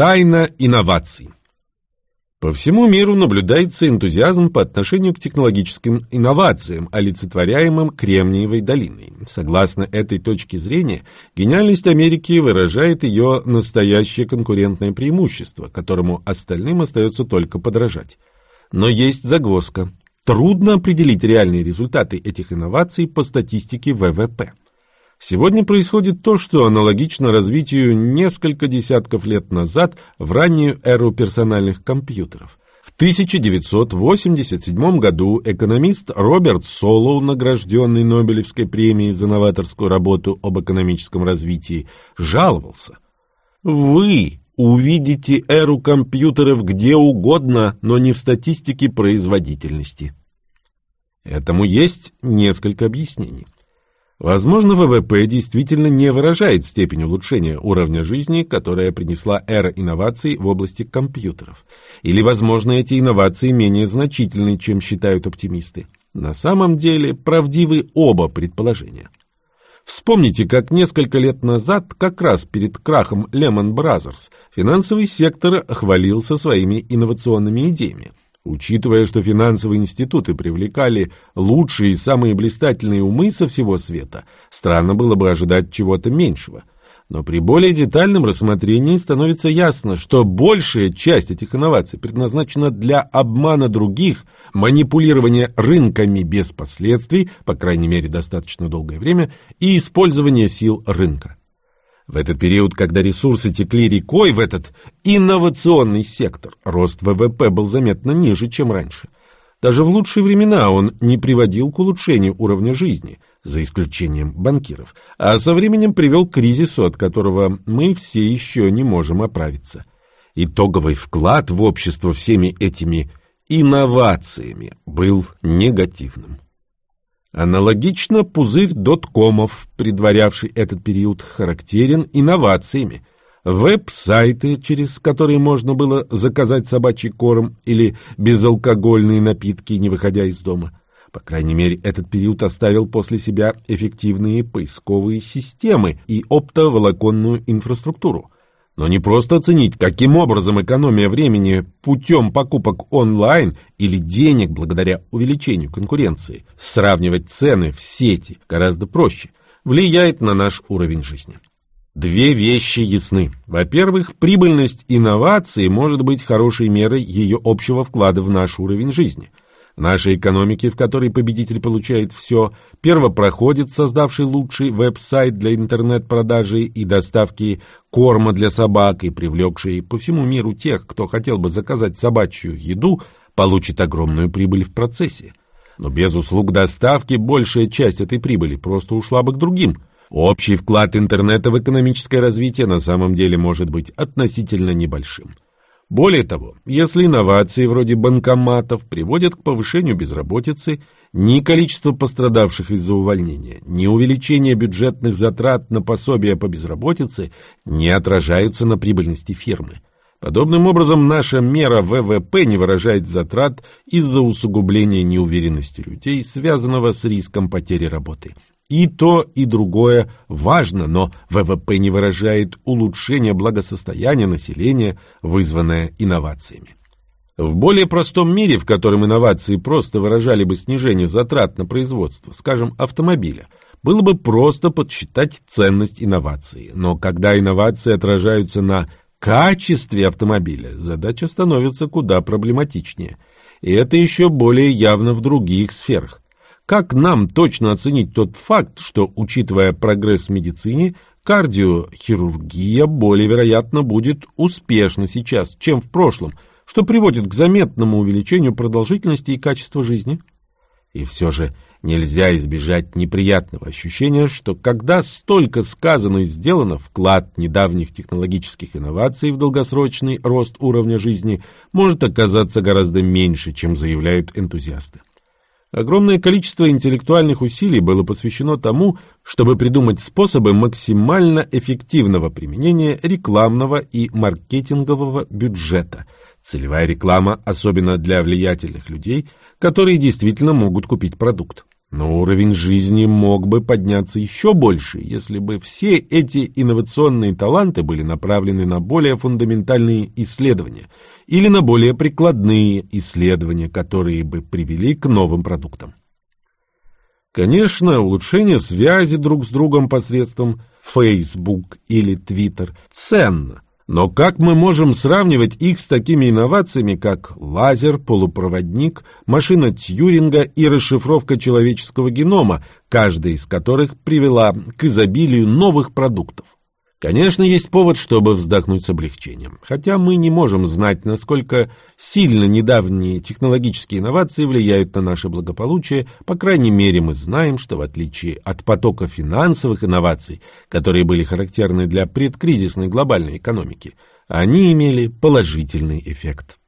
Тайна инноваций. По всему миру наблюдается энтузиазм по отношению к технологическим инновациям, олицетворяемым Кремниевой долиной. Согласно этой точке зрения, гениальность Америки выражает ее настоящее конкурентное преимущество, которому остальным остается только подражать. Но есть загвоздка. Трудно определить реальные результаты этих инноваций по статистике ВВП. Сегодня происходит то, что аналогично развитию несколько десятков лет назад в раннюю эру персональных компьютеров. В 1987 году экономист Роберт Солоу, награжденный Нобелевской премией за новаторскую работу об экономическом развитии, жаловался. «Вы увидите эру компьютеров где угодно, но не в статистике производительности». Этому есть несколько объяснений. Возможно, ВВП действительно не выражает степень улучшения уровня жизни, которая принесла эра инноваций в области компьютеров. Или, возможно, эти инновации менее значительны, чем считают оптимисты. На самом деле, правдивы оба предположения. Вспомните, как несколько лет назад, как раз перед крахом Lehman Brothers, финансовый сектор хвалился своими инновационными идеями. Учитывая, что финансовые институты привлекали лучшие и самые блистательные умы со всего света, странно было бы ожидать чего-то меньшего. Но при более детальном рассмотрении становится ясно, что большая часть этих инноваций предназначена для обмана других, манипулирования рынками без последствий, по крайней мере достаточно долгое время, и использования сил рынка. В этот период, когда ресурсы текли рекой в этот инновационный сектор, рост ВВП был заметно ниже, чем раньше. Даже в лучшие времена он не приводил к улучшению уровня жизни, за исключением банкиров, а со временем привел к кризису, от которого мы все еще не можем оправиться. Итоговый вклад в общество всеми этими инновациями был негативным. Аналогично пузырь доткомов, предварявший этот период, характерен инновациями. Веб-сайты, через которые можно было заказать собачий корм или безалкогольные напитки, не выходя из дома. По крайней мере, этот период оставил после себя эффективные поисковые системы и оптоволоконную инфраструктуру. Но не просто оценить, каким образом экономия времени путем покупок онлайн или денег благодаря увеличению конкуренции, сравнивать цены в сети гораздо проще, влияет на наш уровень жизни. Две вещи ясны. Во-первых, прибыльность инновации может быть хорошей мерой ее общего вклада в наш уровень жизни – нашей экономике, в которой победитель получает все, первопроходит, создавший лучший веб-сайт для интернет-продажи и доставки корма для собак и привлекший по всему миру тех, кто хотел бы заказать собачью еду, получит огромную прибыль в процессе. Но без услуг доставки большая часть этой прибыли просто ушла бы к другим. Общий вклад интернета в экономическое развитие на самом деле может быть относительно небольшим. Более того, если инновации вроде банкоматов приводят к повышению безработицы, ни количество пострадавших из-за увольнения, ни увеличение бюджетных затрат на пособия по безработице не отражаются на прибыльности фирмы. Подобным образом, наша мера ВВП не выражает затрат из-за усугубления неуверенности людей, связанного с риском потери работы – и то, и другое важно, но ВВП не выражает улучшение благосостояния населения, вызванное инновациями. В более простом мире, в котором инновации просто выражали бы снижение затрат на производство, скажем, автомобиля, было бы просто подсчитать ценность инновации. Но когда инновации отражаются на качестве автомобиля, задача становится куда проблематичнее. И это еще более явно в других сферах. Как нам точно оценить тот факт, что, учитывая прогресс в медицине, кардиохирургия более вероятно будет успешна сейчас, чем в прошлом, что приводит к заметному увеличению продолжительности и качества жизни? И все же нельзя избежать неприятного ощущения, что когда столько сказано и сделано, вклад недавних технологических инноваций в долгосрочный рост уровня жизни может оказаться гораздо меньше, чем заявляют энтузиасты. Огромное количество интеллектуальных усилий было посвящено тому, чтобы придумать способы максимально эффективного применения рекламного и маркетингового бюджета. Целевая реклама особенно для влиятельных людей, которые действительно могут купить продукт. Но уровень жизни мог бы подняться еще больше, если бы все эти инновационные таланты были направлены на более фундаментальные исследования или на более прикладные исследования, которые бы привели к новым продуктам. Конечно, улучшение связи друг с другом посредством Facebook или Twitter ценно – но как мы можем сравнивать их с такими инновациями, как лазер, полупроводник, машина Тьюринга и расшифровка человеческого генома, каждая из которых привела к изобилию новых продуктов? Конечно, есть повод, чтобы вздохнуть с облегчением. Хотя мы не можем знать, насколько сильно недавние технологические инновации влияют на наше благополучие, по крайней мере мы знаем, что в отличие от потока финансовых инноваций, которые были характерны для предкризисной глобальной экономики, они имели положительный эффект.